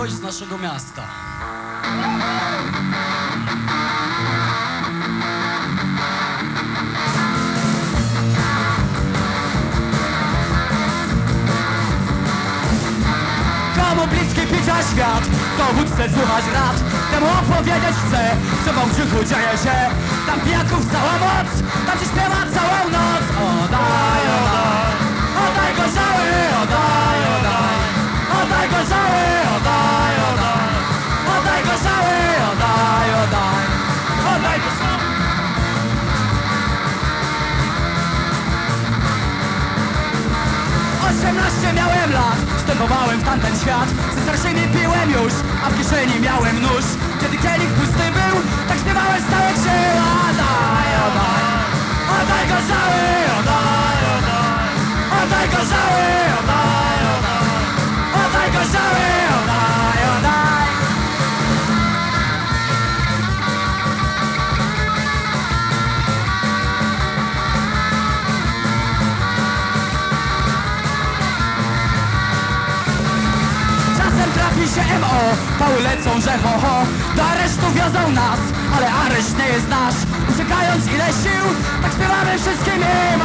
wychodź z naszego miasta. Komu bliski picia świat Dowódcę słuchać rad. Temu opowiedzieć chcę Co wam brzuchu dzieje się. Tam pijaków cała moc miałem lat, wstępowałem w tamten świat. Ze starszymi piłem już, się MO, pały lecą, że ho ho. Do aresztu wiozą nas, ale areszt nie jest nasz. Uciekając ile sił, tak śpiewamy wszystkim im